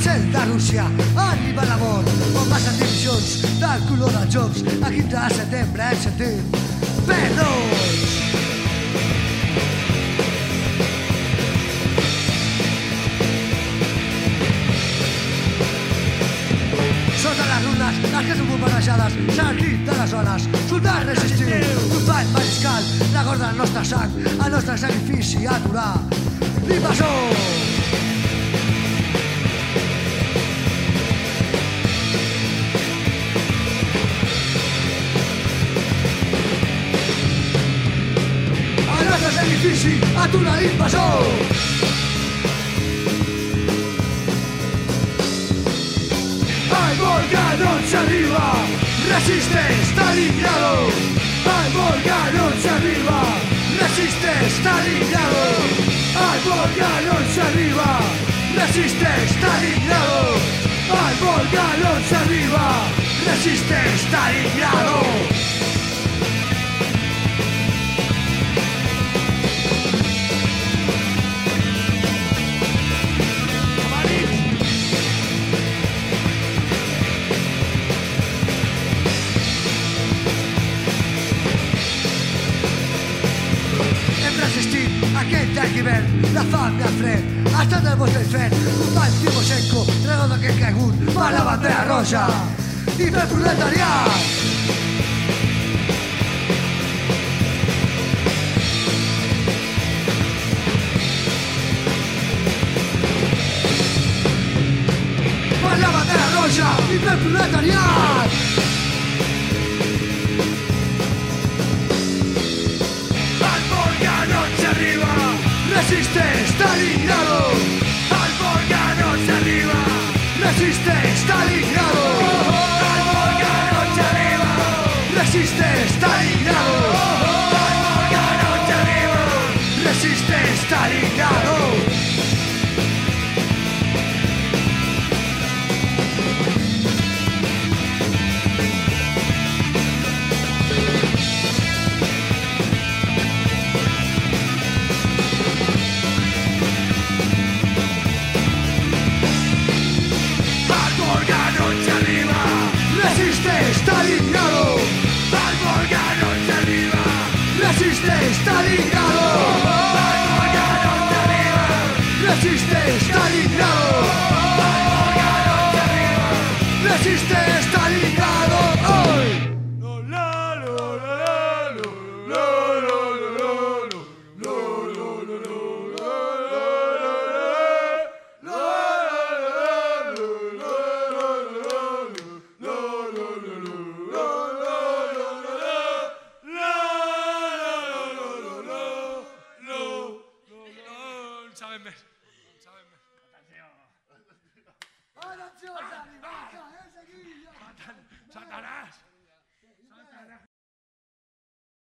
cel de Rússia, arriba l'amor, on passen divisions del color dels jocs, a 15 de setembre hem sentit P2. Sota les runes, les que són bombarejades, s'ha el crit de les ones. Soldats resistiu, company mariscal, la gorda del nostre sang, el nostre sacrifici a aturar. L'invasor! edifici a tu invasore Al Volga non se arriva, resiste Stalingrado. Al Volga non si arriva, resiste Stalingrado. Al Volga non si arriva, resiste Stalingrado. Al Volga non si arriva, resiste Stalingrado. Hem resistit aquest llarg hivern, la fam i el fred. Ha estat el vostre infern, company Timoshenko, dragó d'aquest caigut, per la bandera roja i pel proletariat. Per la bandera roja i pel proletariat. está Stalingrado. Resiste Stalingrado. Atenció, Sani, va,